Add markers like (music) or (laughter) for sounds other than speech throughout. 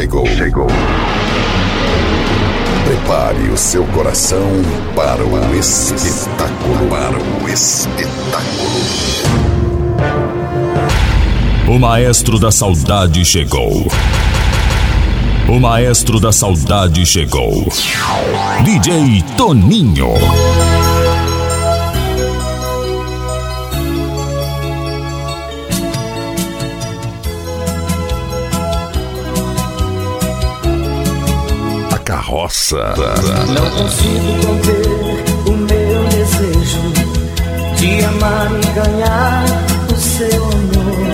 chegou. Chegou. Prepare o seu coração para o espetáculo. Para o espetáculo. O maestro da saudade chegou. O maestro da saudade chegou. DJ Toninho. Carroça. Não consigo conter o meu desejo de amar e ganhar o seu amor.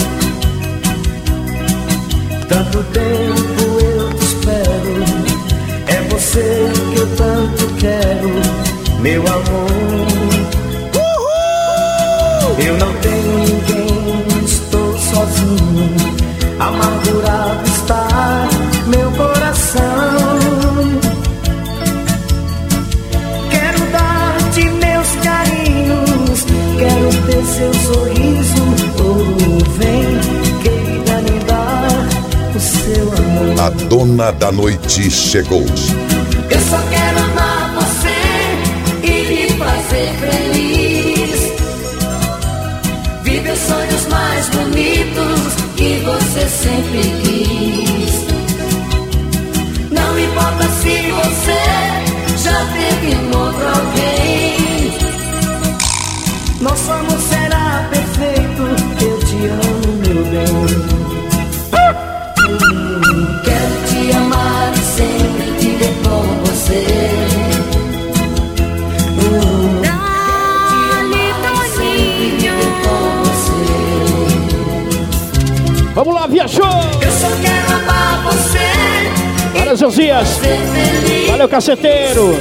Tanto tempo eu te espero, é você que eu tanto quero, meu amor. Eu não tenho ninguém, estou sozinho, amargurado está seu sorriso. Oh, vem, queira me dar o seu amor. A dona da noite chegou. Eu só quero amar você e me fazer feliz. Viver sonhos mais bonitos que você sempre quis. Não importa se você já teve um outro alguém. Nosso amor Vamos lá, viajou! Eu só quero amar você. Valeu, Josias! Valeu, caceteiro!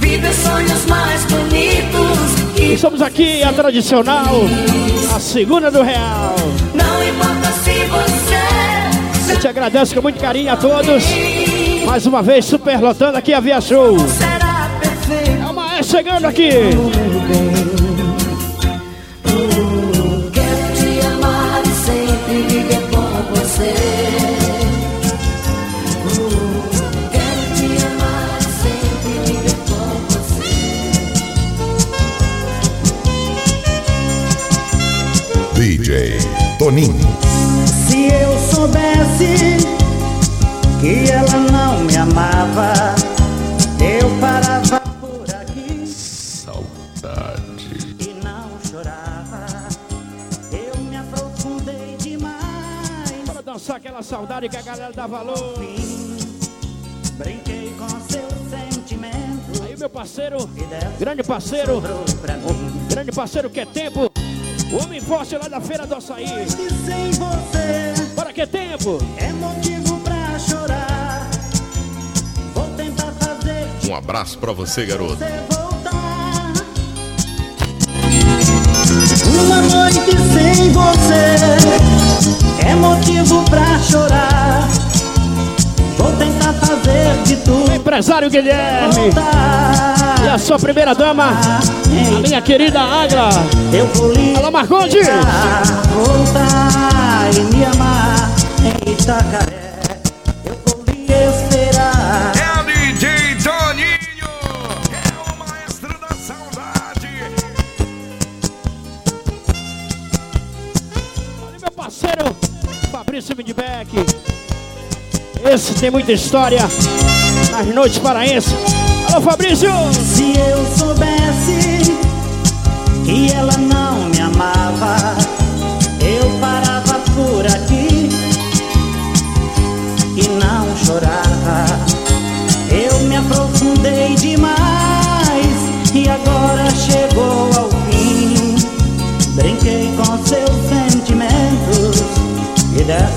Viver sonhos mais bonitos. E estamos aqui, a tradicional, a segunda do Real. não importa se você Eu te agradeço com muito carinho a todos. Mais uma vez, super lotando aqui a Via Show. É o Maestro chegando aqui. Aquela saudade que a galera dá valor. Brinquei com seus sentimentos. Aí, meu parceiro, grande parceiro, grande parceiro que é tempo. O homem forte lá da Feira do Açaí. Sem você Bora que é tempo. é motivo pra chorar. Vou tentar fazer Um abraço pra você, garoto. Uma noite sem você é motivo pra chorar. Vou tentar fazer de tudo Empresário Guilherme. voltar. E a sua primeira dama, a minha querida Agra. Eu vou lhe Marcondes. esperar voltar e me amar em Itacaré. Fabrício Midbeck. Esse tem muita história nas noites paraenses. Alô, Fabrício! Se eu soubesse que ela não me amava,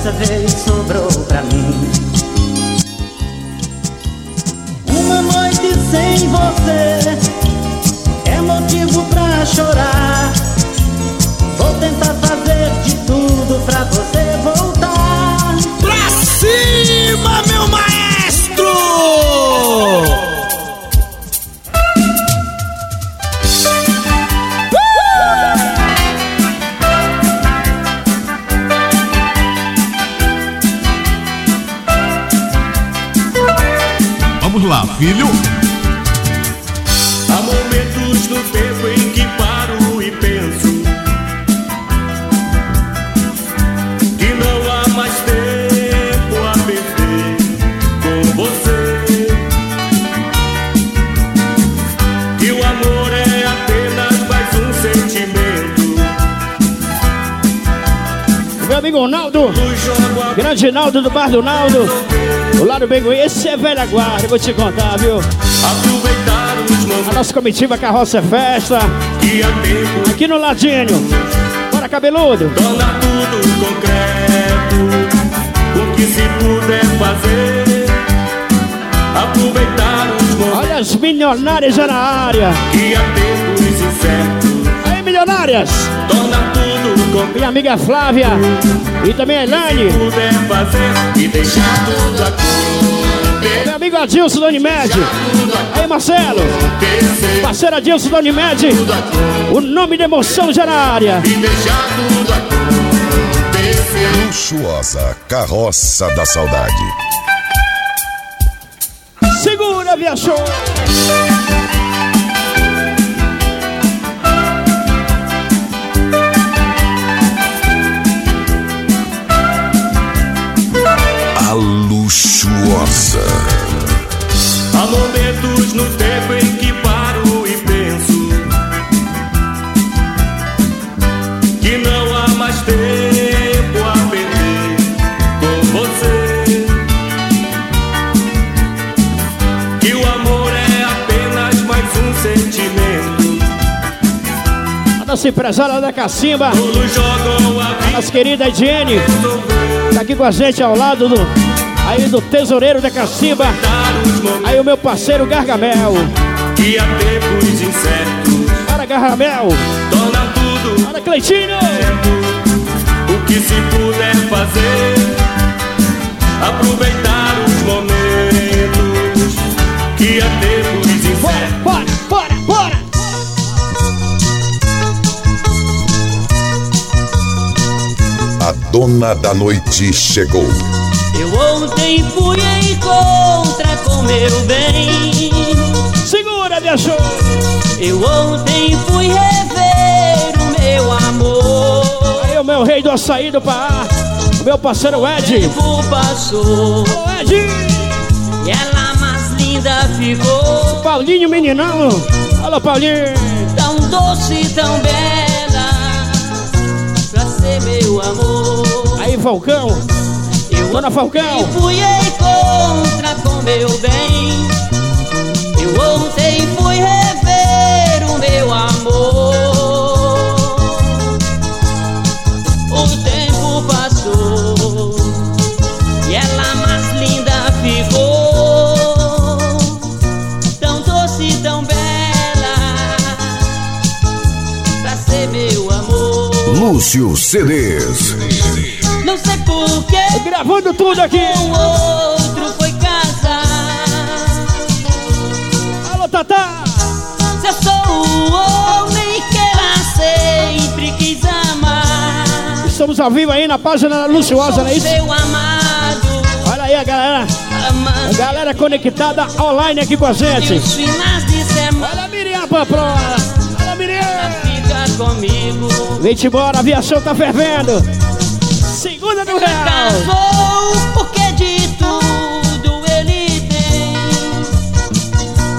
dessa vez sobrou pra mim. Uma noite sem você é motivo pra chorar. Vou tentar fazer de tudo pra você voltar. Pra cima, meu maestro! Filho. Grande Naldo do bar do Naldo. O lado bem esse é velha guarda, vou te contar, viu? aproveitar os A nossa comitiva Carroça é Festa, tempo aqui no Ladinho. Bora, cabeludo. torna tudo concreto. O que se puder fazer, aproveitar os momentos Olha as milionárias já na área. que há tempos incertos, Aí, milionárias. torna tudo. Minha amiga Flávia e também a. Puder fazer e deixar tudo acontecer. Meu amigo Adilson da Unimed. Aí, Marcelo. Parceiro Adilson da Unimed. O nome da emoção já na área. E deixar tudo acontecer. Luxuosa Carroça da Saudade. Segura, viajou. Luxuosa. Há momentos no tempo em que paro e penso que não há mais tempo a perder com você. Que o amor é apenas mais um sentimento. A nossa empresária da Cacimba. Todos jogam a vida. Nossa querida Ediene. Tá aqui com a gente ao lado do. Aí do tesoureiro da Cacimba. Aí o meu parceiro Gargamel. que há tempos incertos. Bora, Gargamel. Torna tudo Bora, Cleitinho. O que se puder fazer, aproveitar os momentos que há tempos Bora, incertos. bora, bora, bora. A dona da noite chegou. Eu ontem fui em contra com meu bem. Segura, viajou. Eu ontem fui rever o meu amor. Aí o meu rei do açaí do Pará. O meu parceiro Ed. tempo passou Ô, Ed. e ela mais linda ficou. Paulinho, meninão. Alô, Paulinho. Tão doce, tão bela, pra ser meu amor. Aí, Falcão. Dona Falcão. ontem fui em contra com meu bem. Eu ontem fui rever o meu amor. O tempo passou e ela mais linda ficou. Tão doce, tão bela, pra ser meu amor. Lúcio CDs. Não sei porquê. Gravando tudo aqui. O outro foi casar. Alô, Tatá. Se eu sou o homem que ela sempre quis amar. Estamos ao vivo aí na página Luciosa, não é isso? Seu amado, Olha aí a galera. A galera conectada online aqui com a gente. Olha a Miriam Pamplona. Olha a Miriam. Fica comigo. Vem-te embora, a aviação tá fervendo. Real. Casou porque de tudo ele tem.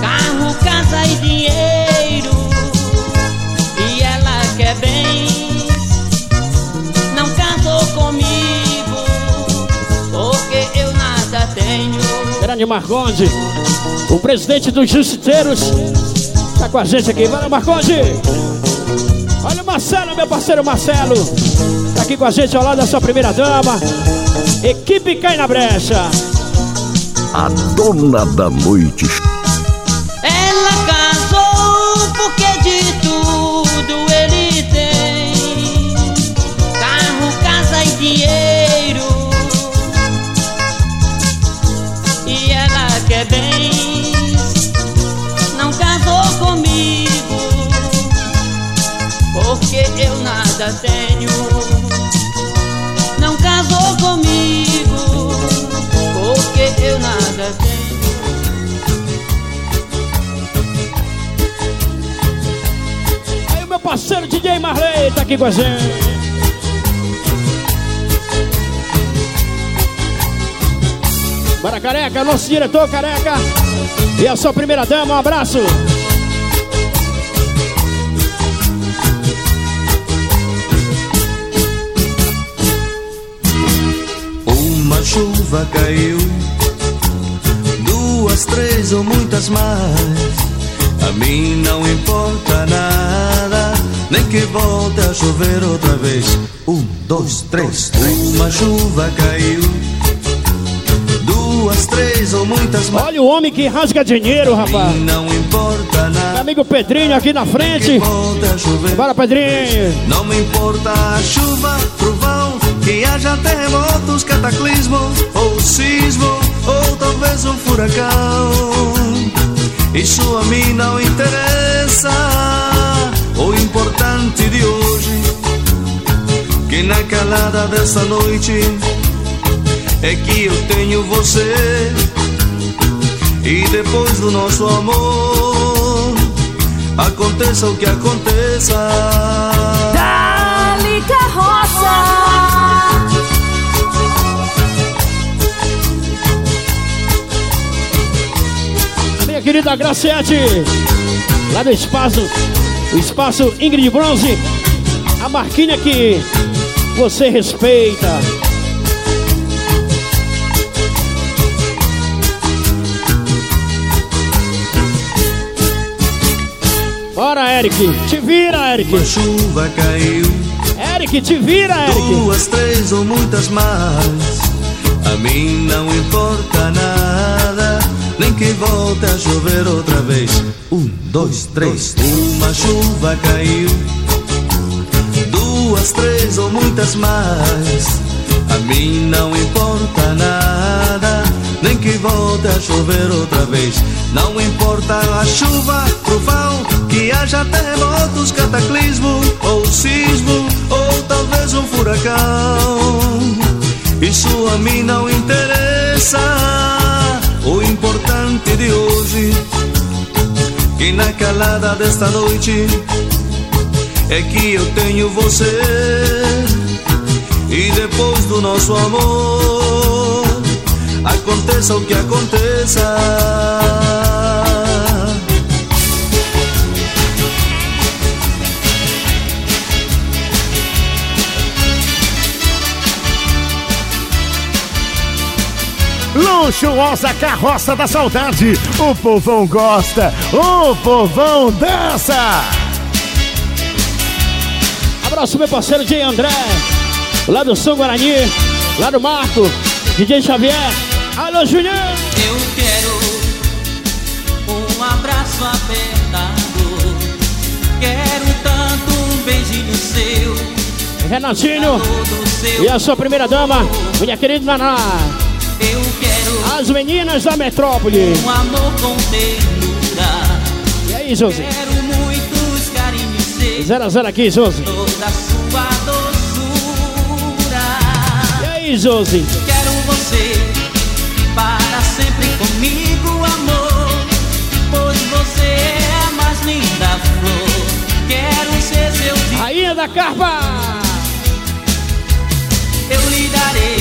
Carro, casa e dinheiro. E ela quer bens. Não casou comigo. Porque eu nada tenho. Grande Marconde, o presidente dos Justiceiros, tá com a gente aqui. Valeu, Marconde. Olha o Marcelo, meu parceiro Marcelo. Aqui com a gente ao lado da sua primeira dama. Equipe cai na brecha. A dona da noite. Ela casou porque de tudo ele tem. Carro, casa e dinheiro. E ela quer bens Não casou comigo Porque eu nada tenho parceiro DJ Marley tá aqui com a gente. Bora, careca, nosso diretor careca. E a sua primeira dama, um abraço. Uma chuva caiu, duas, três ou muitas mais. A mim não importa nada, nem que volte a chover outra vez. Um, dois, três, uma chuva caiu, duas, três ou muitas mais. Olha o homem que rasga dinheiro, rapaz. Não importa Meu nada. amigo Pedrinho aqui na frente. Bora, Pedrinho. Não me importa a chuva, trovão, que haja terremotos, cataclismo, ou sismo, ou talvez um furacão. Isso a mim não interessa. O importante de hoje, que na calada dessa noite, é que eu tenho você. E depois do nosso amor, aconteça o que aconteça. Dali carroça. Minha querida Graciete, lá do espaço, o espaço Ingrid Bronze, a marquinha que você respeita. Bora, Eric, te vira, Eric. Chuva caiu, Eric, te vira, Eric. duas, três ou muitas mais. A mim não importa nada, nem que volte a chover outra vez. Um, dois, três. Uma chuva caiu, duas, três ou muitas mais. A mim não importa nada, nem que volte a chover outra vez. Não importa a chuva, trovão, que haja terremotos, cataclismo ou sismo, ou talvez um furacão. Isso a mim não interessa. Importante de hoje, que na calada desta noite, é que eu tenho você. E depois do nosso amor, aconteça o que aconteça. Luxuosa carroça da saudade. O povão gosta, o povão dança. Abraço meu parceiro DJ André, lá do São Guarani, lá do Marco, DJ Xavier. Alô, Julião! Eu quero um abraço apertado. Quero tanto um beijinho seu. Renatinho e a sua primeira dama, minha querida Naná. Eu quero As meninas da metrópole. um amor com ternura. E aí, Josi? Quero muitos carinhos seus. Zero a zero aqui, Josi. Toda sua doçura. E aí, Josi? Quero você para sempre comigo, amor. Pois você é a mais linda flor. Quero ser seu filho. Rainha da Carpa!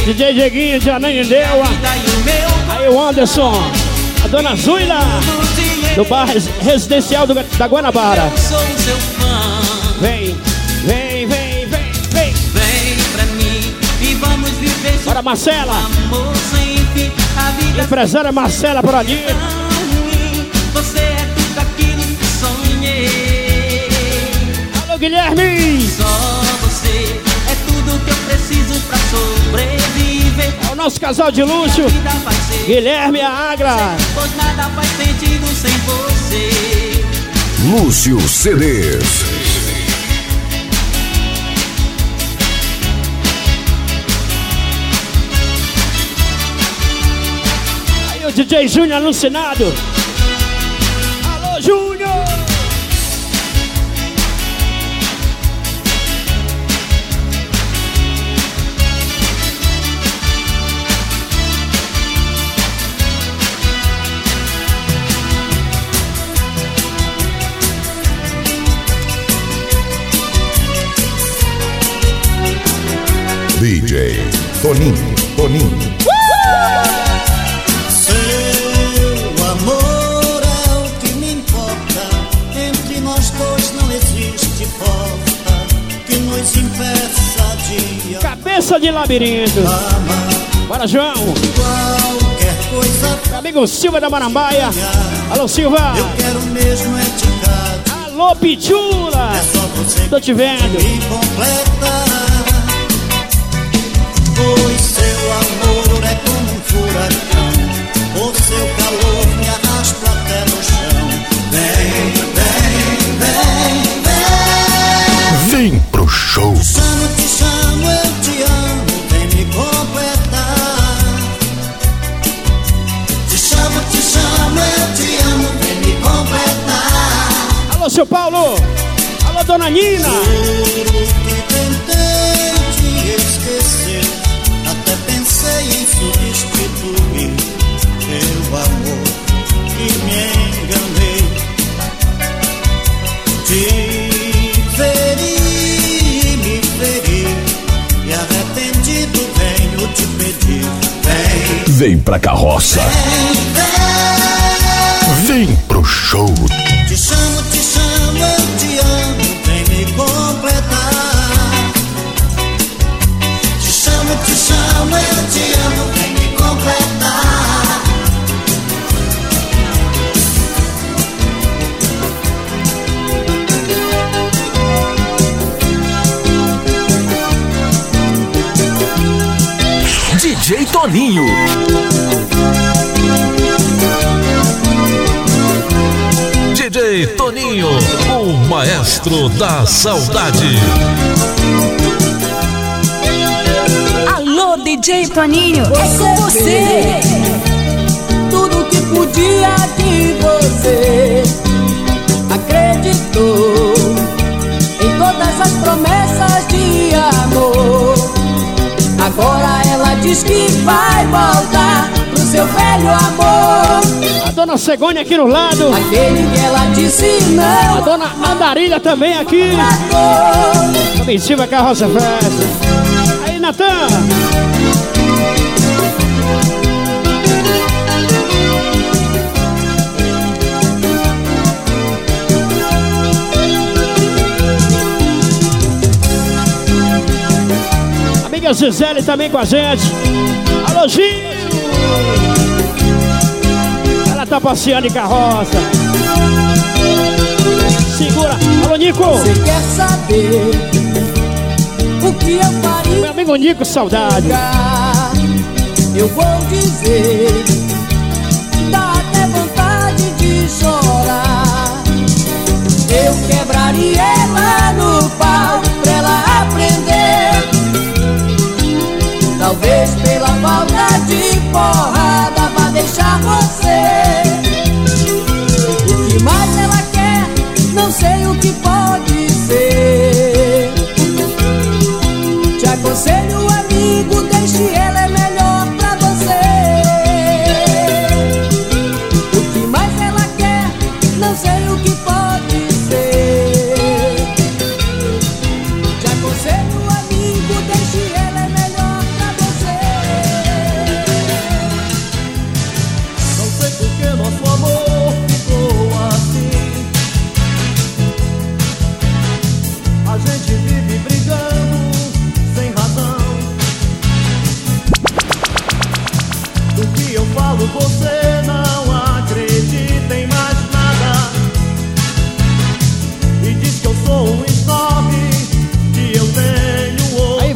DJ Dieguinho de Ananindeua. Aí o Anderson. A dona Zuila. Do bar res- residencial do- da Guanabara. Eu sou seu fã. Vem, vem, vem, vem, vem. Vem pra mim e vamos viver. Bora, Marcela. Amor sem fim, a vida Empresária Marcela por ali. Você é tudo aquilo que sonhei. Alô, Guilherme. Que eu preciso pra sobreviver. É o nosso casal de luxo. Guilherme e Agra. Pois nada faz sentido sem você. Lúcio CDs. Aí o DJ Júnior alucinado. Toninho, Toninho. Seu amor é o que me importa. Entre nós dois não existe porta que nos impeça de Cabeça de labirinto. Bora, João. qualquer coisa. Meu amigo Silva da Marambaia. Alô, Silva. Eu quero mesmo é te dar. Alô, Pichula. Tô te vendo. E arrependido venho te pedir. Vem, Vem pra carroça. Vem pro show. DJ Toninho. DJ Toninho, o maestro da saudade. Alô, DJ Toninho, é com você. Tudo que podia de você acreditou em todas as promessas de amor. Agora ela diz que vai voltar pro seu velho amor. A dona Segônia aqui no lado. Aquele que ela disse não. A dona Andarilha também aqui. Comitiva Carroça Festa. Aí, Natan. Amiga Gisele também com a gente. Alô, Gil. Ela tá passeando em carroça. Segura. Alô, Nico. Você quer saber o que eu faria? Meu amigo Nico, saudade. Eu vou dizer, porrada vá deixar você. O que mais ela quer, não sei o que pode ser. Te aconselho, amigo, deixe ela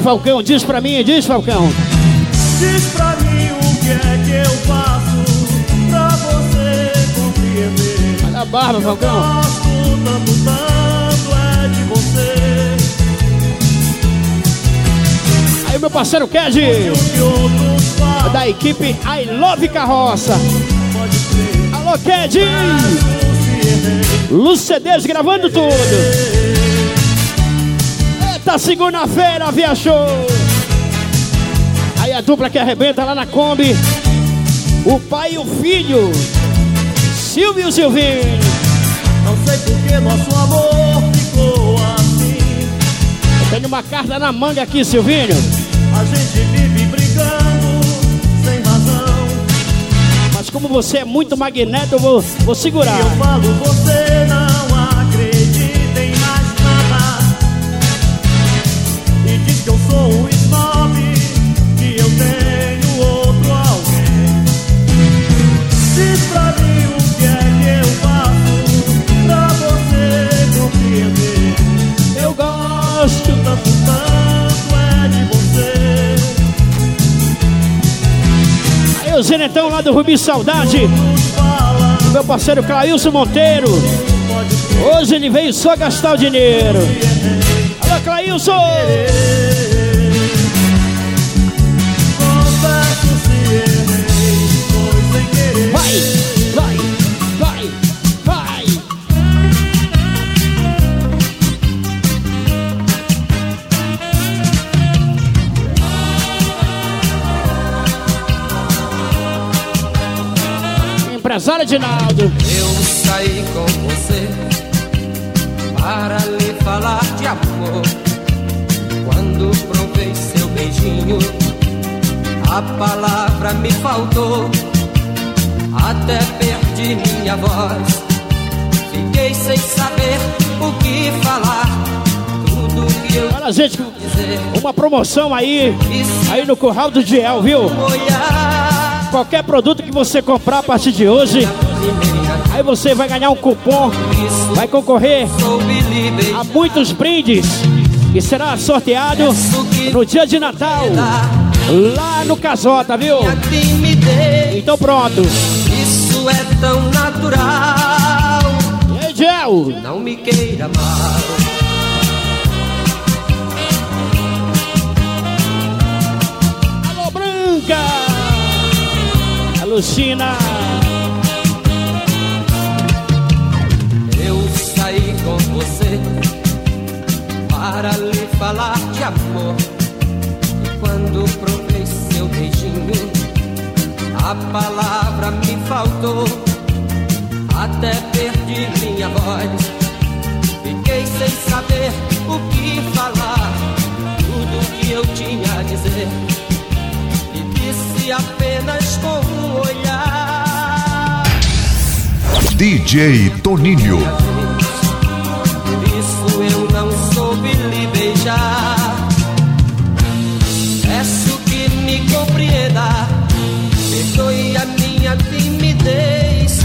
Falcão, diz pra mim, diz, Falcão. Diz pra mim o que é que eu faço pra você compreender. Olha a barba, Falcão. Gosto tanto, tanto é de você. Aí, meu parceiro Ked. Da equipe I Love Carroça. Alô, Ked. Lucedez gravando tudo. Na segunda-feira, viajou. Aí a dupla que arrebenta lá na Kombi. O pai e o filho. Silvio e Silvinho. Não sei por que nosso amor ficou assim. Eu tenho uma carta na manga aqui, Silvinho. A gente vive brigando sem razão. Mas como você é muito magneto, eu vou, vou segurar. Eu falo, você não O Zenetão lá do Rubi Saudade. Meu parceiro Clailson Monteiro. Hoje ele veio só gastar o dinheiro. Alô, Clailson! Empresário Edinaldo. Eu saí com você para lhe falar de amor. Quando provei seu beijinho, a palavra me faltou. Até perdi minha voz. Fiquei sem saber o que falar. Tudo que eu Olha, gente, uma promoção aí, aí no Curral do Diel, viu? Qualquer produto que você comprar a partir de hoje, aí você vai ganhar um cupom, vai concorrer a muitos brindes que será sorteado no dia de Natal, lá no Casota, viu? Então pronto. Isso é tão natural. E aí, Gel? Não me queira mal. Eu saí com você para lhe falar de amor. E quando provei seu beijinho, a palavra me faltou. Até perdi minha voz. Fiquei sem saber o que falar. Tudo que eu tinha a dizer. Disse apenas com um olhar. DJ Toninho. Por isso eu não soube lhe beijar. Peço que me compreenda. Perdoe a minha timidez.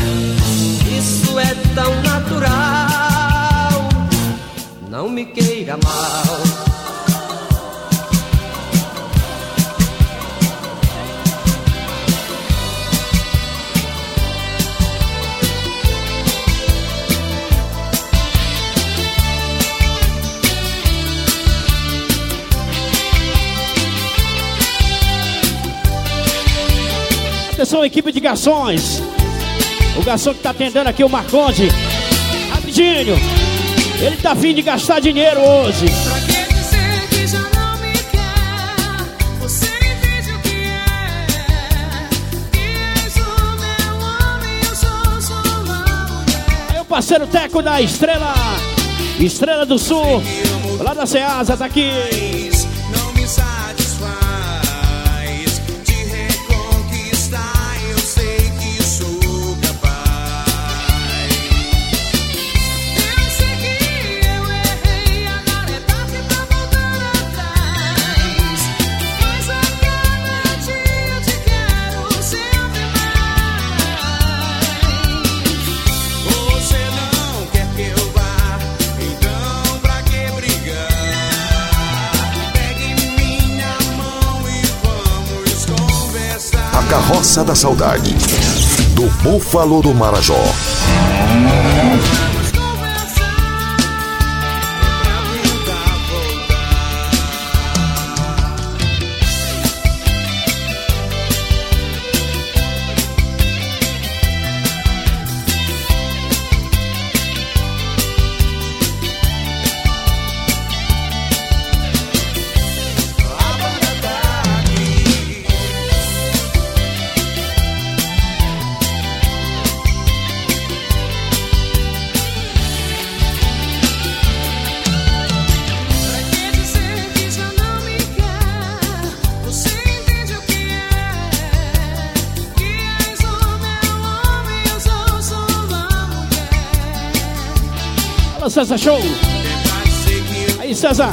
Isso é tão natural. Não me queira mal. Atenção, equipe de garçons. O garçom que tá atendendo aqui, o Marconde. Rapidinho. Ele tá afim de gastar dinheiro hoje. dizer que já não me quer? Você entende o que é? Que és o meu parceiro Teco da Estrela. Estrela do Sul. Lá da Ceasa, tá aqui. Da Saudade. Do Búfalo do Marajó. César Show. Aí, César.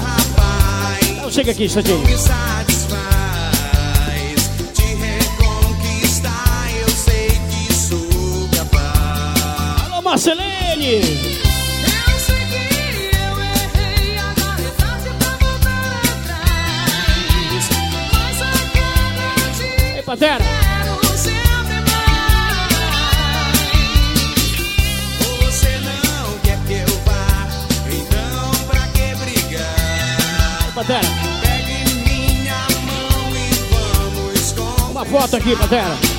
Então chega aqui, Sadinho. me satisfaz te foto aqui, Patera.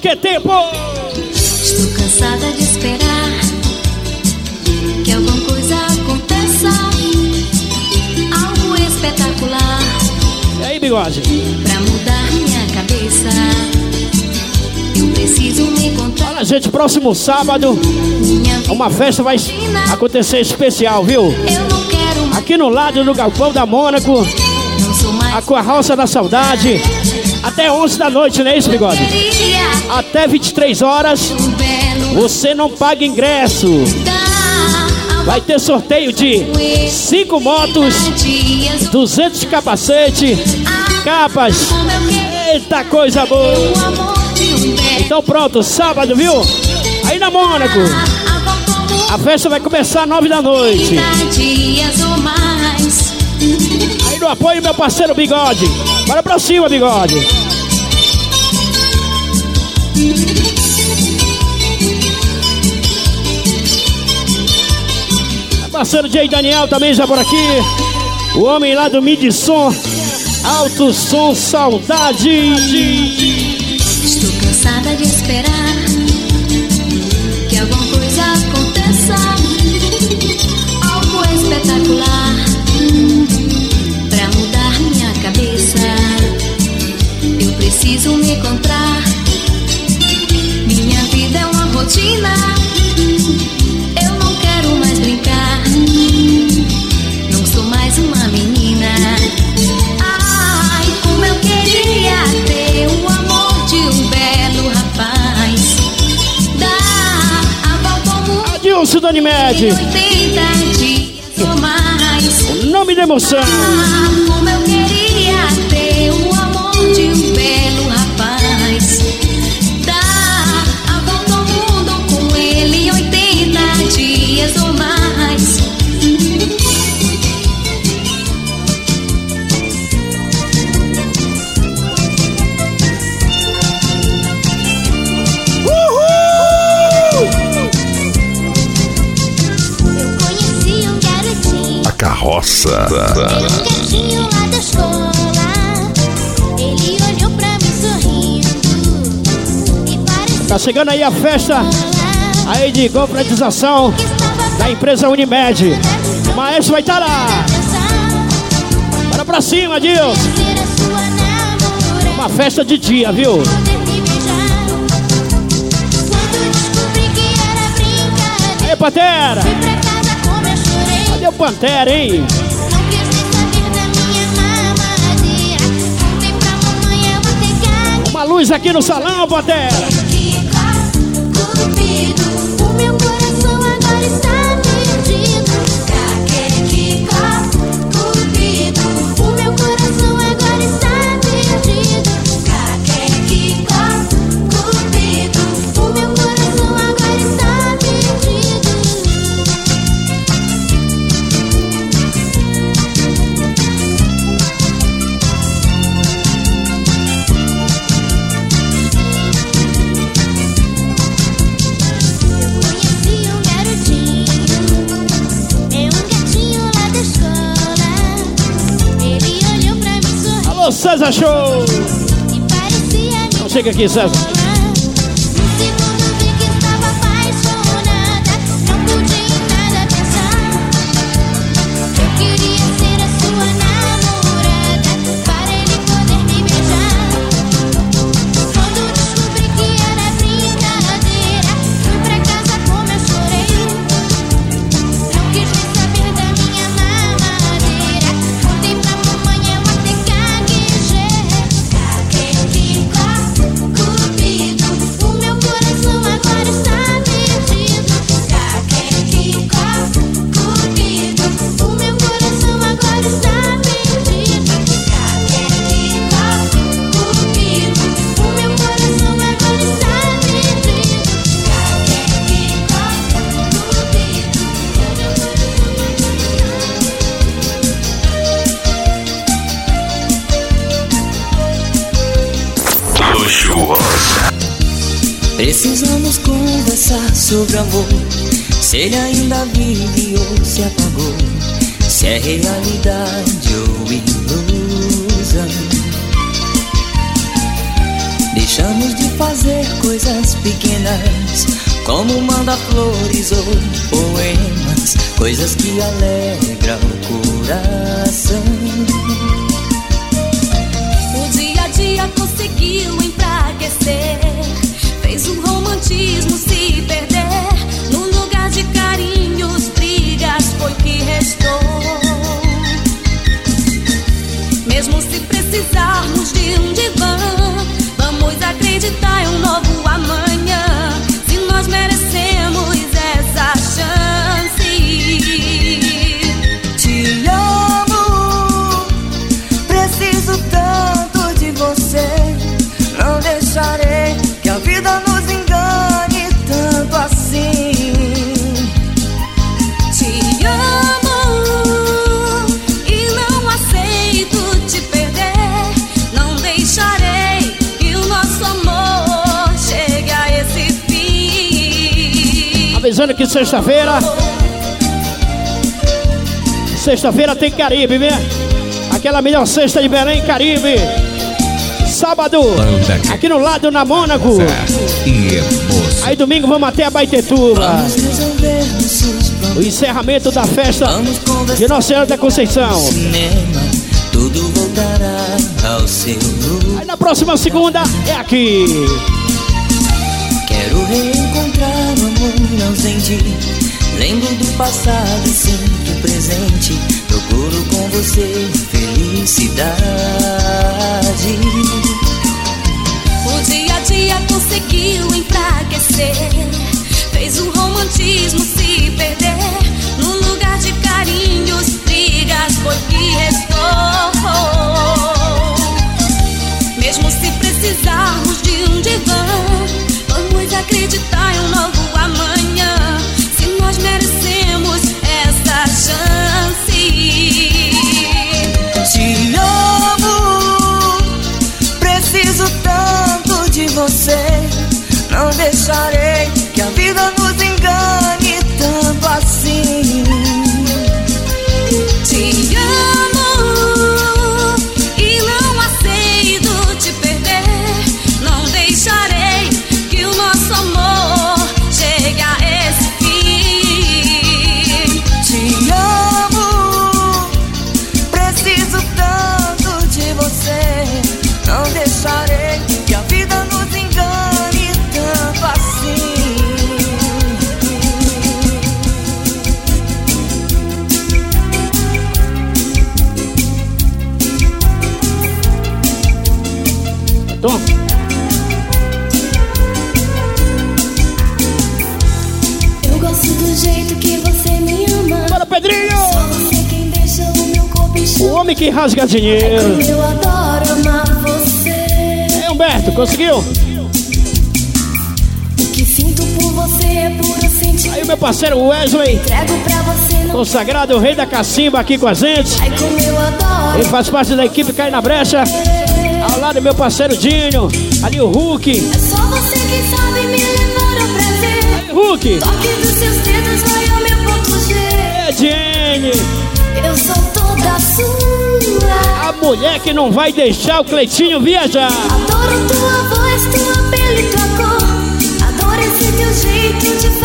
Que tempo? Estou cansada de esperar que alguma coisa aconteça, algo espetacular E aí, bigode? pra mudar minha cabeça. Eu preciso me encontrar. Olha, gente, próximo sábado, uma festa vai acontecer especial, viu? Eu não quero mais, Aqui no lado do Galpão da Mônaco, a Carroça da Saudade, até 11 da noite, não é isso, bigode? Até 23 horas, você não paga ingresso. Vai ter sorteio de 5 motos, dias 200 capacete, capas. Eita coisa boa! Então pronto, sábado, viu? Aí na Mônaco. A festa vai começar às 9 da noite. Apoio, meu parceiro Bigode. Bora pra cima, Bigode. Parceiro Jay Daniel também já por aqui. O homem lá do Mid Som. Alto Som Saudade. Estou cansada de esperar emoção. Chegando aí a festa aí de concretização da empresa Unimed. O maestro vai estar lá. Bora pra cima, namorada. Uma festa de dia, viu? Aí, Pantera. Cadê o Pantera, hein? Uma luz aqui no salão, Pantera. César Show. Então chega aqui, César. Sobre amor. Se ele ainda vive ou se apagou. Se é realidade ou ilusão. Deixamos de fazer coisas pequenas, como mandar flores ou poemas, coisas que alegram o coração. O dia a dia conseguiu enfraquecer. Fez o romantismo se perder. No lugar de carinhos, brigas foi que restou. Mesmo se precisarmos de um divã, Avisando que sexta-feira. Sexta-feira tem Caribe, né? Aquela melhor sexta de Belém, Caribe. Sábado, aqui no lado, na Mônaco. Aí domingo vamos até a Baitetuba. O encerramento da festa de Nossa Senhora da Conceição. Aí na próxima segunda é aqui. Lembro do passado e sinto o presente. Procuro com você felicidade. O dia a dia conseguiu enfraquecer. Fez o romantismo Deixarei rasga dinheiro. Eu adoro amar você. É Humberto, conseguiu? O que sinto por você é puro sentimento. Aí o meu parceiro Wesley, Entrego pra você não consagrado o rei da cacimba aqui com a gente. Ai, como eu adoro. Ele faz parte da equipe Cai na Brecha. Ao lado do meu parceiro Dinho, ali o Hulk. É só você quem sabe me levar ao prazer. Aí, Hulk! Toque dos seus dedos vai ao meu ponto G. É Jenny! Mulher que não vai deixar o Cleitinho viajar. Adoro tua voz, tua pele, tua cor. Adoro esse teu jeito de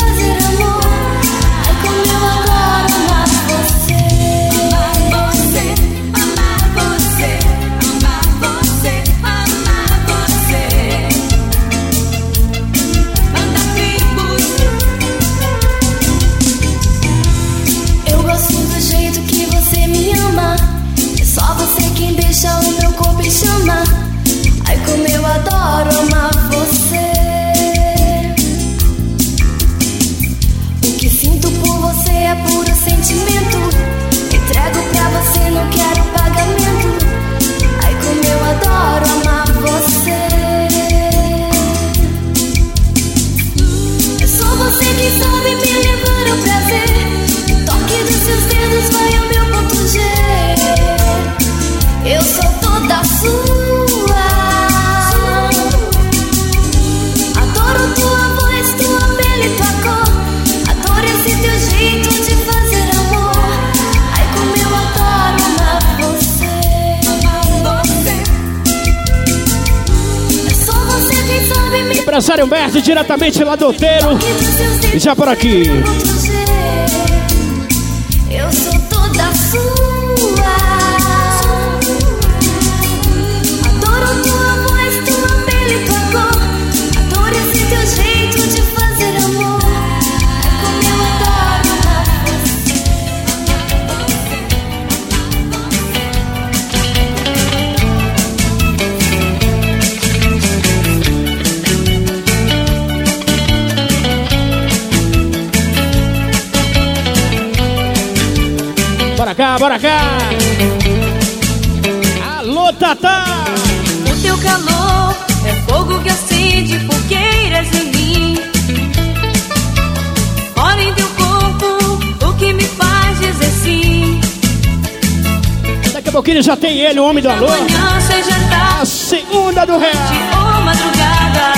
diretamente lá do Outeiro. Já por aqui. Cá, bora cá. Alô, Tatá. O teu calor é fogo que acende fogueiras em mim. Mora em teu corpo, o que me faz dizer sim. Daqui a pouquinho já tem ele, o homem do alô. Amanhã seja tarde A segunda do real. ou madrugada.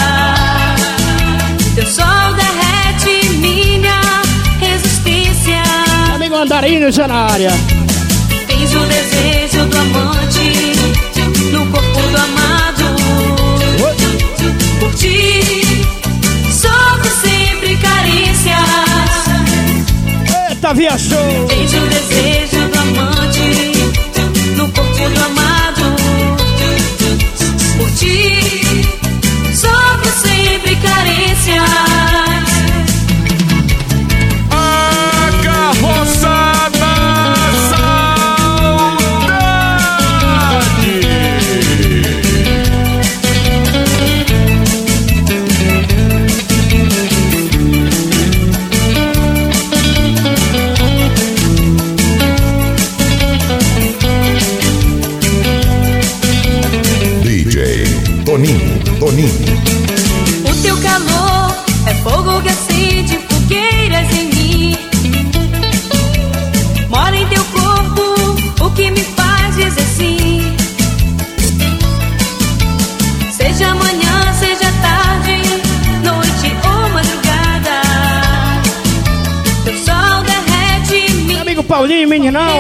Teu sol derrete minha resistência. Amigo Andarinho já na área. Do amante no corpo do amado. Por ti, sofro sempre carícias. Eita, viajou. Tens o desejo do amante no corpo do amado.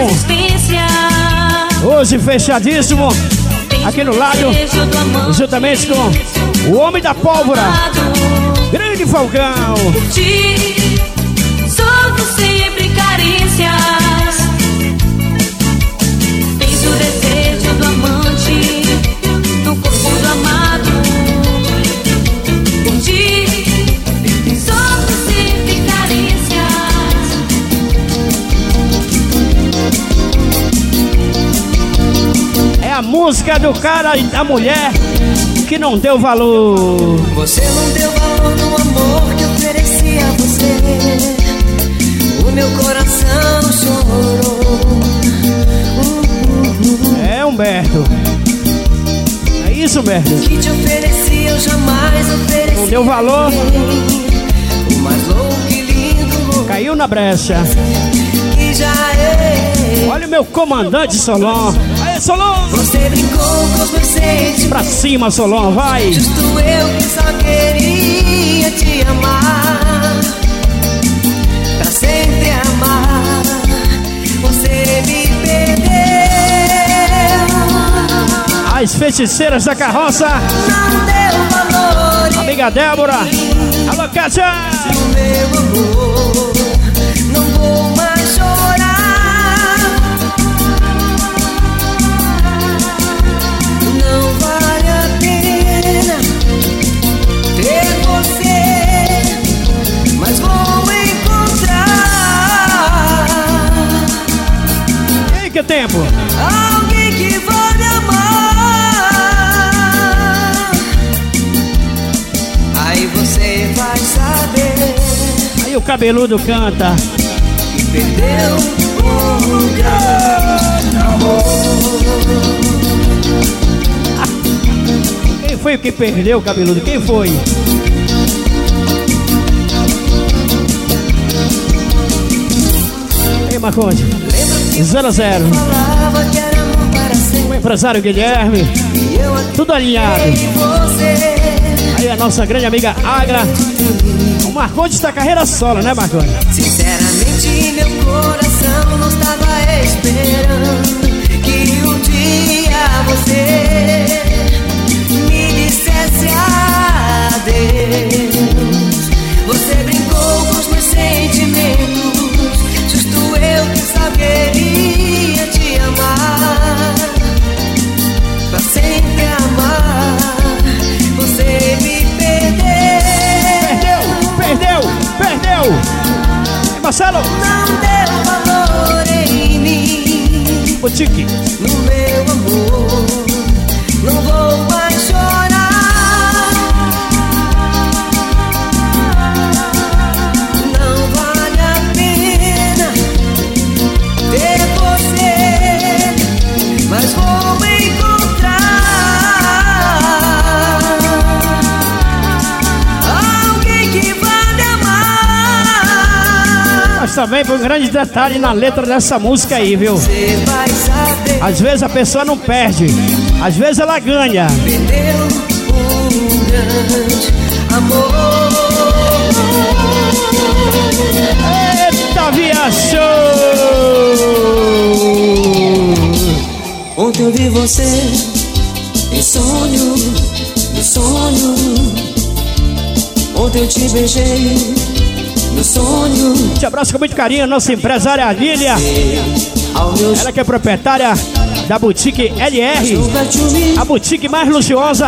Resistência. Hoje fechadíssimo. Aqui no lado. Juntamente com o homem da pólvora. Grande Falcão. Música do cara e da mulher que não deu valor. Você não deu valor no amor que ofereci a você. O meu coração chorou. É, Humberto. É isso, Humberto. O que te ofereci eu jamais ofereci. Não deu valor. O mais louco e lindo Caiu na brecha. que já é. Olha o meu comandante Solon. Aê, Solon! Você brincou com os meus sentimentos. Pra cima, Solon, vai! Justo eu que só queria te amar. Pra sempre amar. Você me perdeu. As feiticeiras da carroça. Não deu valor. Amiga Débora. Alô, Kátia! O meu amor. Que tempo? alguém que vai me amar. Aí você vai saber Aí o cabeludo canta. que perdeu um grande amor. Quem foi o que perdeu o cabeludo? Quem foi? Aí, Marconde. 0 a 0 Falava que era amor para sempre. O empresário Guilherme. Tudo alinhado. Aí a nossa grande amiga Agra. O Marconde está carreira solo, né, Marconde? Sinceramente, meu coração não estava esperando que um dia você Perdeu! E Marcelo! Não deu valor em mim. Boutique. No meu amor, também foi um grande detalhe na letra dessa música aí, viu? Às vezes a pessoa não perde, às vezes ela ganha. Eita, via show! Ontem eu vi você em sonho, no sonho. Ontem eu te beijei no sonho. Te abraço com muito carinho, nossa empresária Lília. Ela que é proprietária da boutique LR, a boutique mais luxuosa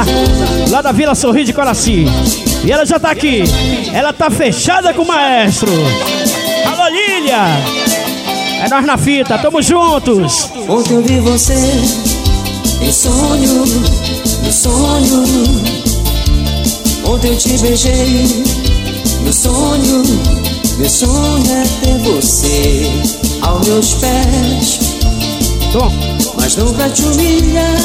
lá da Vila Sorriso de Coraci. E ela já tá aqui. Ela tá fechada com o maestro. Alô, Lília! É nós na fita, tamo juntos. Ontem eu vi você em sonho, no sonho. Ontem eu te beijei no sonho. Meu sonho é ter você aos meus pés. Tom. Mas não pra te humilhar.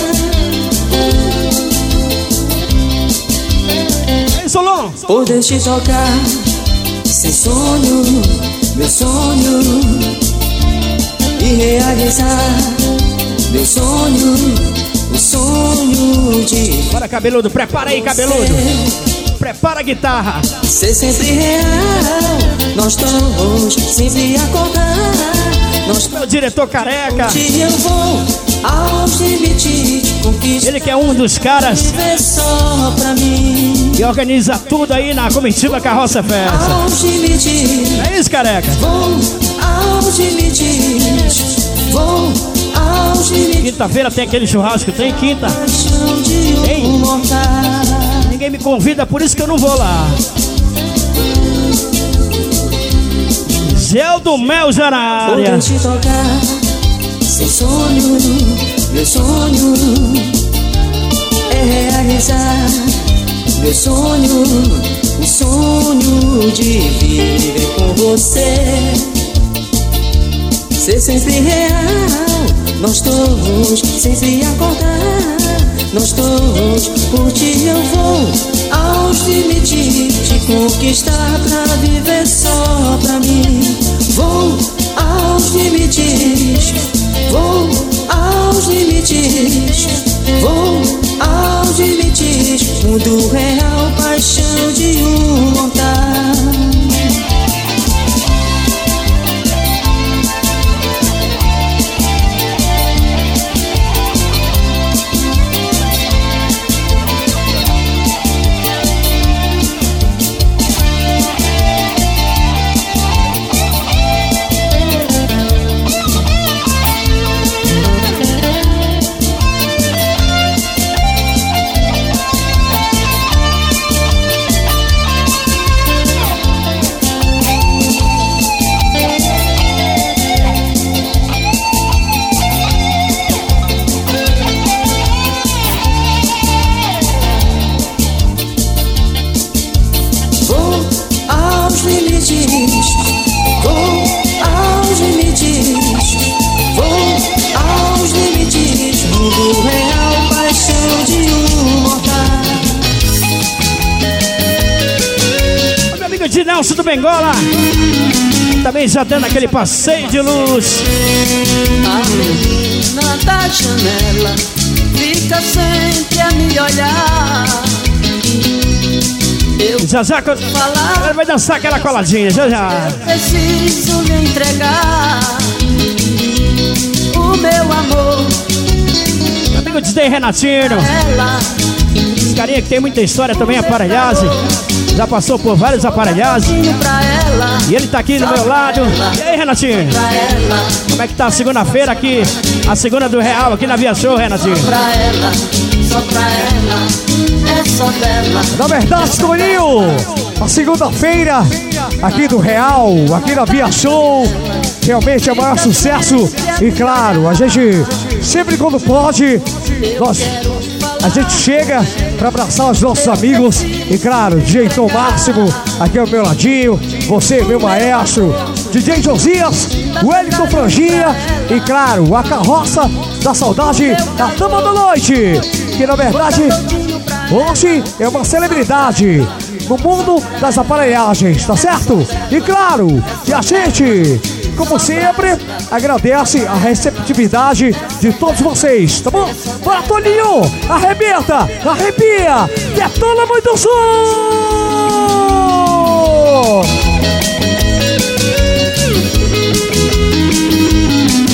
Ei, Solon! Poder te tocar sem sonho, meu sonho. E realizar meu sonho, o sonho de Bora, cabeludo, prepara aí, cabeludo. Prepara a guitarra. ser sempre real. Nós dois sempre acordar. Nós Meu diretor careca. Um eu vou aos limites. Ele que é um dos caras Viver só pra mim. que organiza tudo aí na comitiva Carroça Festa. Aos limites. É isso, careca? Vou aos limites. Vou. Quinta-feira tem aquele churrasco, tem quinta. Paixão Ninguém me convida, por isso que eu não vou lá. Zé do Mel já na área. Te tocar sem sonho, meu sonho é realizar meu sonho, o sonho de viver com você, ser sempre real, nós todos sempre acordar, nós todos por ti eu vou aos limites te conquistar pra viver só pra mim. Vou aos limites, vou aos limites, vou aos limites. Mundo real, paixão de um mortal. Nelson do Bengola. Também já dando aquele passeio de luz. A menina da janela fica sempre a me olhar. Eu Já já, quando- ela vai dançar aquela coladinha, já já. preciso lhe entregar o meu amor. Amigo Disney Renatinho. Ela Carinha que tem muita história também, aparelhagem. Já passou por vários aparelhagens. E ele tá aqui do meu lado. E aí, Renatinho? Como é que tá a segunda-feira aqui? A segunda do Real aqui na Via Show, Renatinho. pra ela, só pra ela, é só dela. Na verdade, Toninho, a segunda-feira aqui do Real, aqui na Via Show, realmente é o maior sucesso. E claro, a gente sempre quando pode, nós, a gente chega para abraçar os nossos amigos. E claro, DJ Tom Máximo, aqui ao meu ladinho, você, meu maestro, DJ Josias, Wellington Franginha e claro, a carroça da saudade da Dama da Noite, que na verdade Hoje é uma celebridade no mundo das aparelhagens, tá certo? E claro, que a gente, como sempre, agradece a receptividade de todos vocês, tá bom? Bora, Toninho! Arrebenta! Arrepia! Detona muito som!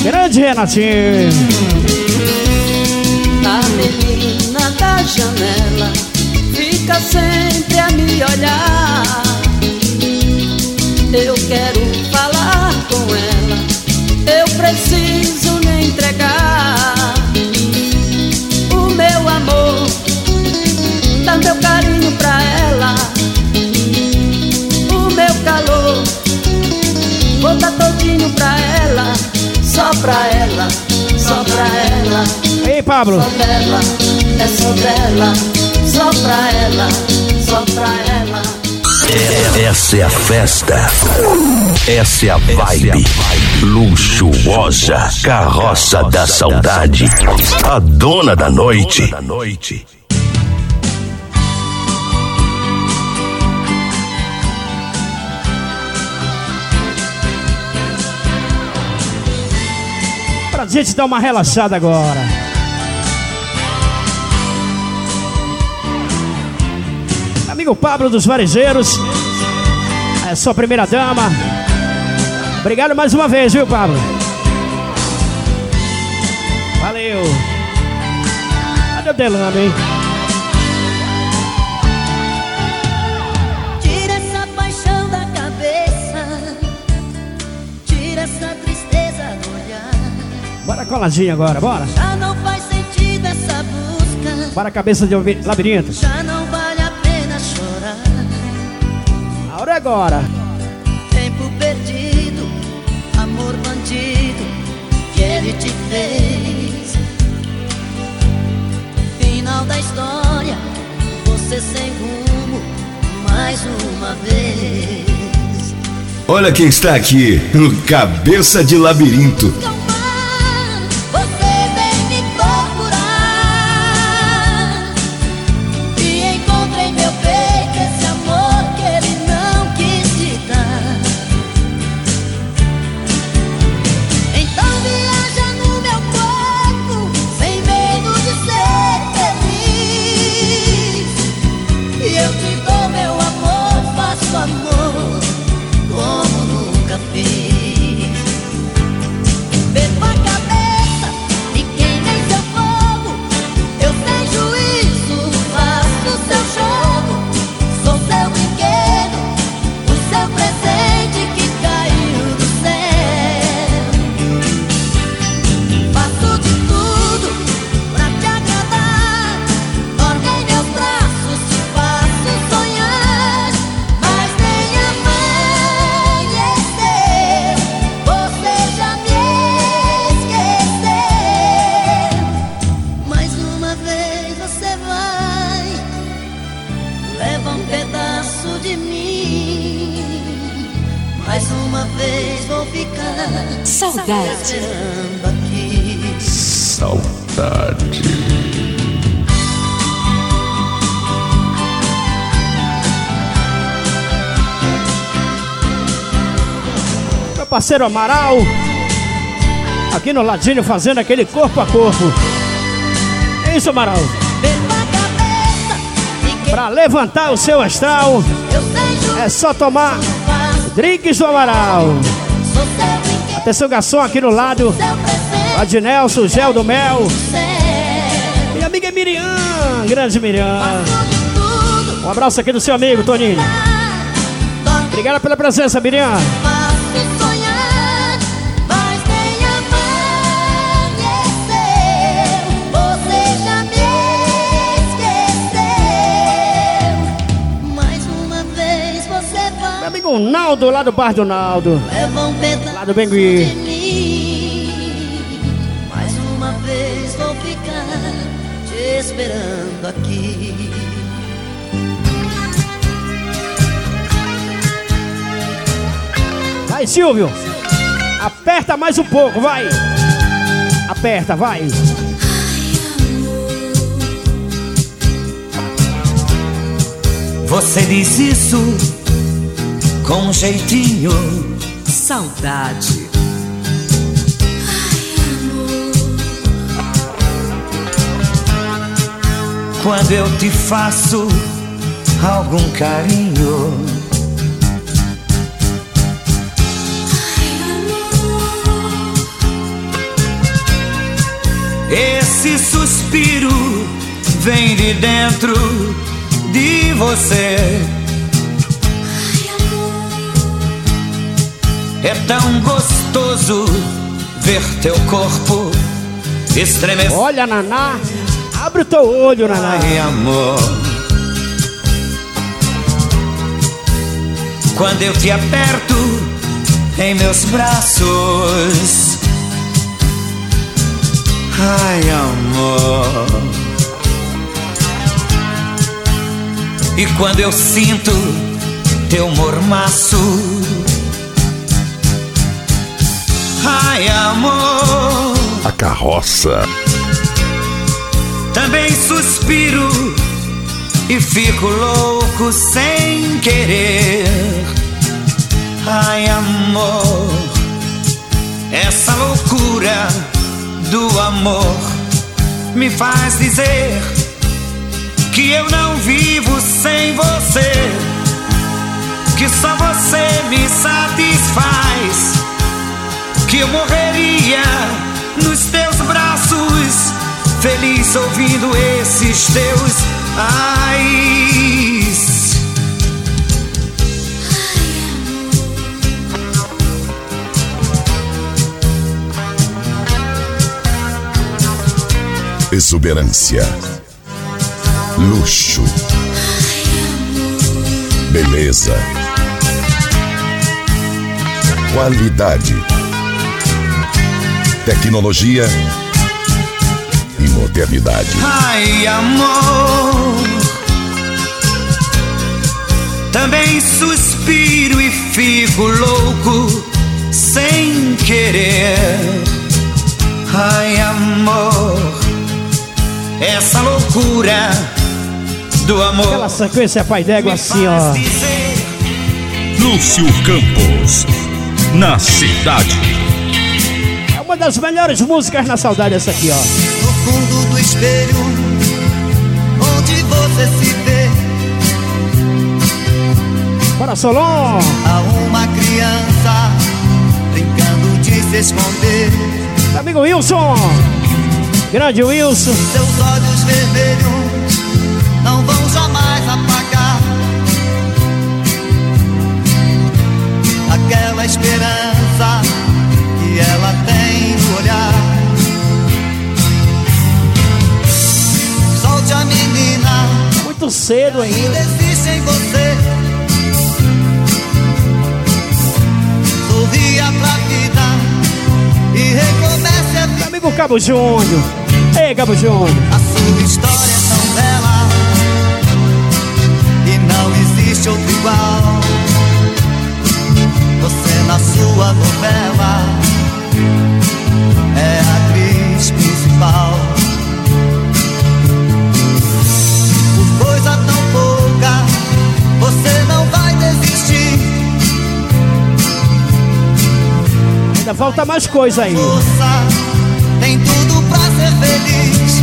Grande Renatinho. A menina da janela fica sempre a me olhar. Eu quero pra ela, só pra ela. Ei, Pablo. Só dela, é só dela, só pra ela, só pra ela. É- Essa é a festa. Essa é a vibe. Luxuosa. Carroça da saudade. A dona da noite. Gente dar uma relaxada agora. Amigo Pablo dos Varejeiros. É sua primeira dama. Obrigado mais uma vez, viu, Pablo? Valeu. Cadê o Delano, hein? Bora coladinho agora, bora. Já não faz sentido essa busca. Bora cabeça de labirinto. Já não vale a pena chorar. A hora é agora. Tempo perdido, amor bandido, que ele te fez. Final da história, você sem rumo, mais uma vez. Olha quem está aqui, no Cabeça de Labirinto. Parceiro Amaral. Aqui no ladinho fazendo aquele corpo a corpo. É isso, Amaral. Pra levantar o seu astral, é só tomar drinks do Amaral. Atenção, garçom, aqui no lado. Adnelson, Gel do Mel. Minha amiga é Miriam, grande Miriam. Um abraço aqui do seu amigo, Toninho. Obrigada pela presença, Miriam. Naldo, lá do bar do Naldo. Leva um pedaço Lá do Bengui. de mim. Mais uma vez vou ficar te esperando aqui. Vai, Silvio. Aperta mais um pouco, vai. Aperta, vai. Você diz isso com um jeitinho. Saudade. Quando eu te faço algum carinho. Esse suspiro vem de dentro de você. É tão gostoso ver teu corpo estremecer. Olha, Naná. Abre o teu olho, Naná. Ai, amor. Quando eu te aperto em meus braços. Ai, amor. E quando eu sinto teu mormaço. Ai, amor. A carroça. Também suspiro e fico louco sem querer. Ai, amor, essa loucura do amor me faz dizer que eu não vivo sem você, que só você me satisfaz, que eu morreria nos teus braços feliz ouvindo esses teus ais. Exuberância. Luxo. Beleza. Qualidade. Tecnologia e modernidade. Ai, amor. Também suspiro e fico louco sem querer. Ai, amor. Essa loucura do amor. Aquela sequência pai d'égua assim, ó. Lúcio Campos, na cidade. Das melhores músicas na saudade essa aqui, ó. No fundo do espelho, onde você se vê, Bora, Solon! há uma criança brincando de se esconder. Meu amigo Wilson! Grande Wilson! Seus olhos vermelhos não vão jamais apagar aquela esperança recomece a Meu amigo Cabo Júnior! Ei, Cabo Júnior! A sua história é tão bela e não existe outro igual. Você na sua novela é Ainda falta mais coisa aí. Moça, tem tudo pra ser feliz.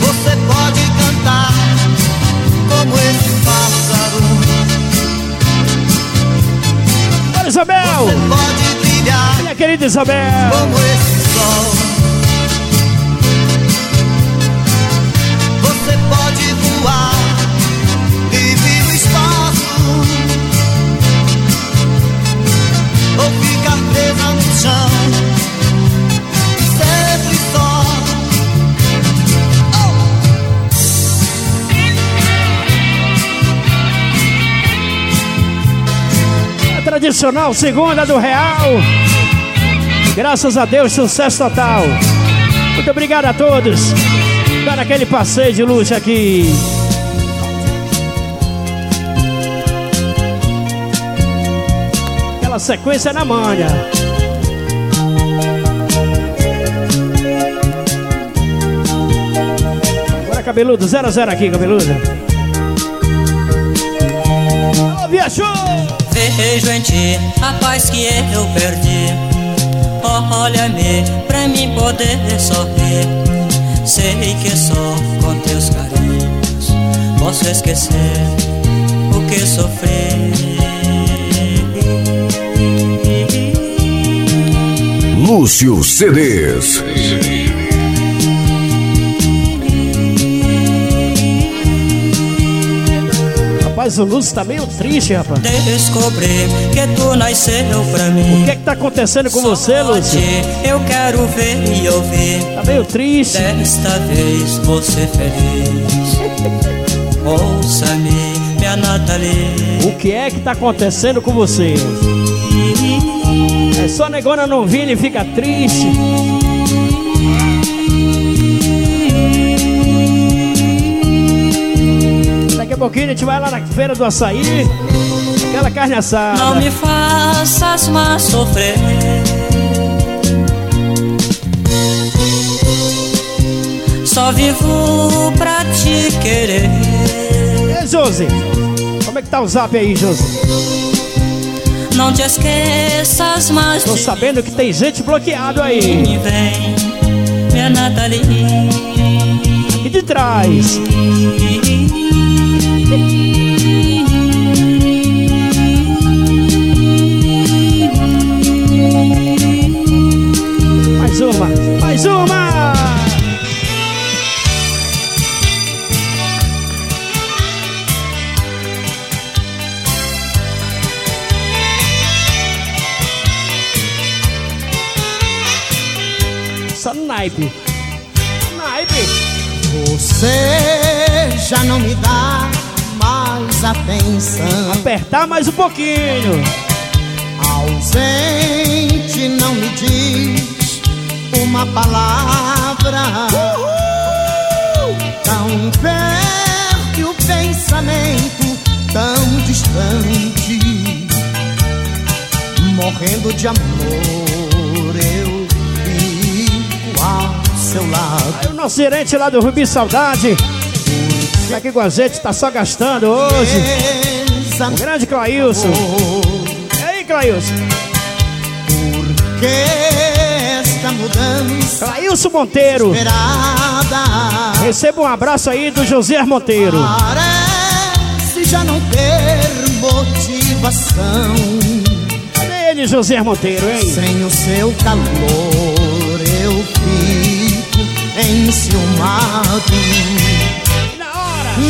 Você pode cantar como esse pássaro. Bora, Isabel! Você pode brilhar Minha querida Isabel! como esse sol. Tradicional, segunda do Real. Graças a Deus, sucesso total. Muito obrigado a todos. Dando aquele passeio de luxo aqui. Aquela sequência na manha. Bora, cabeludo, 0 a 0 aqui, cabeludo. Alô, viajou! Vejo em ti a paz que eu perdi. Olha-me pra mim poder sorrir. Sei que só com teus carinhos posso esquecer o que sofri. Lúcio CDs. Rapaz, o Lúcio tá meio triste, rapaz. Descobri que tu nasceu pra mim. O que é que tá acontecendo com você, Lúcio? Eu quero ver e ouvir. Tá meio triste. Desta vez ser feliz. (laughs) Ouça-me, minha Nathalie. O que é que tá acontecendo com você? É só negona não vir e fica triste. Pouquinho a gente vai lá na feira do açaí. Aquela carne assada. Não me faças mais sofrer. Só vivo pra te querer. Ei, Josi, como é que tá o zap aí, Josi? Não te esqueças mais Tô sabendo que tem gente bloqueado aí. mim. Vem, minha Nathalie. Aqui de trás. Mais uma, mais uma! Só naipe. Naipe. Você já não me dá atenção. Apertar mais um pouquinho. Ausente não me diz uma palavra. Tão perto o pensamento tão distante. Morrendo de amor, eu fico ao seu lado. Aí o nosso gerente lá do Rubi Saudade. Tá aqui com a gente, tá só gastando hoje. O grande Clailson. E aí, Clailson? Que esta mudança Clailson Monteiro. esperada Receba um abraço aí do José Monteiro. parece já não ter motivação. Cadê ele, José Monteiro, hein? Sem o seu calor eu fico enciumado.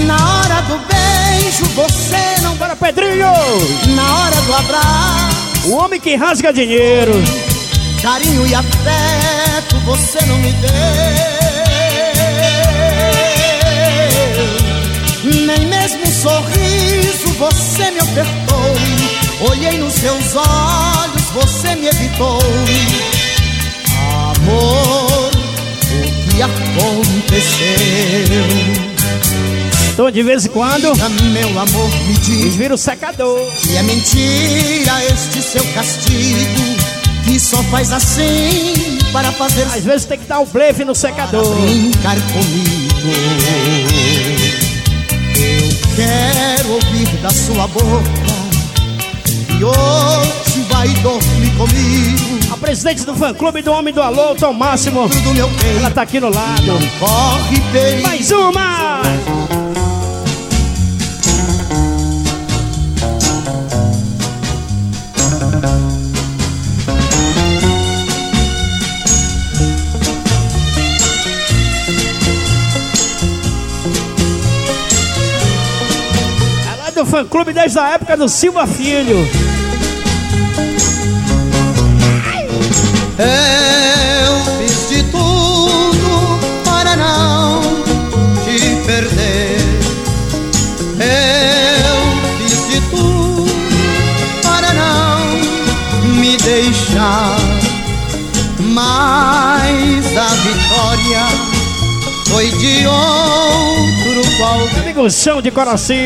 Na hora do beijo você não Bora, Pedrinho! Na hora do abraço, O homem que rasga dinheiro. carinho e afeto você não me deu. Nem mesmo um sorriso você me apertou. Olhei nos seus olhos, você me evitou. Amor, o que aconteceu? Então, de vez em quando, Meu amor, me diz. viram o secador. E é mentira este seu castigo Que só faz assim para fazer Às vezes tem que dar o blefe no secador. brincar comigo Eu quero ouvir da sua boca E hoje vai dormir comigo A presidente do fã clube do Homem do Alô, Tom Máximo. do Ela tá aqui no lado. Corre Mais uma! Fã clube desde a época do Silva Filho. Eu fiz de tudo para não te perder. Eu fiz de tudo para não deixar. Mas a vitória foi de outro qualquer. Amigos de coração.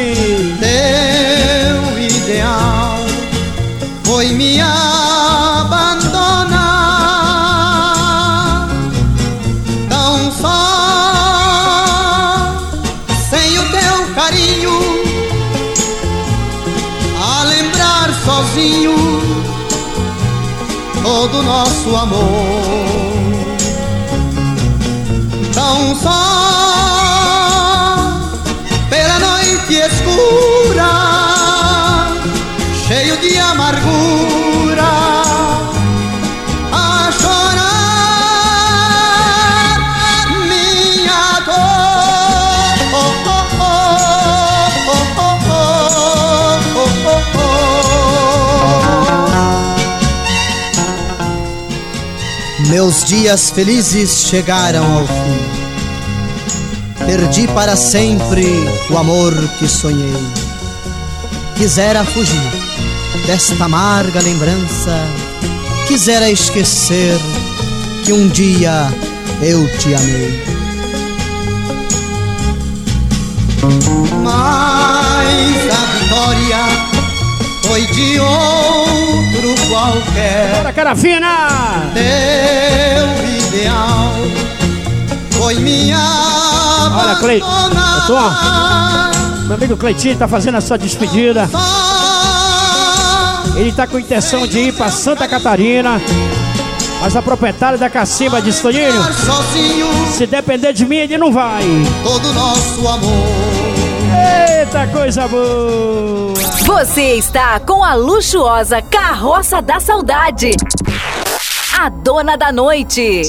Teu ideal foi me abandonar. Tão só, sem o teu carinho, a lembrar sozinho todo o nosso amor. Tão só, Meus dias felizes chegaram ao fim. Perdi para sempre o amor que sonhei. Quisera fugir desta amarga lembrança. Quisera esquecer que um dia eu te amei. Mas a vitória foi de outro qualquer. Bora, cara fina! Teu ideal foi minha Olha, Clay, eu tô, meu amigo Cleitinho tá fazendo a sua despedida. Ele tá com intenção de ir pra Santa Catarina. Mas a proprietária da Cacimba disse, Toninho, se depender de mim, ele não vai. Todo nosso amor. Eita, coisa boa! Você está com a luxuosa Carroça da Saudade. A dona da noite.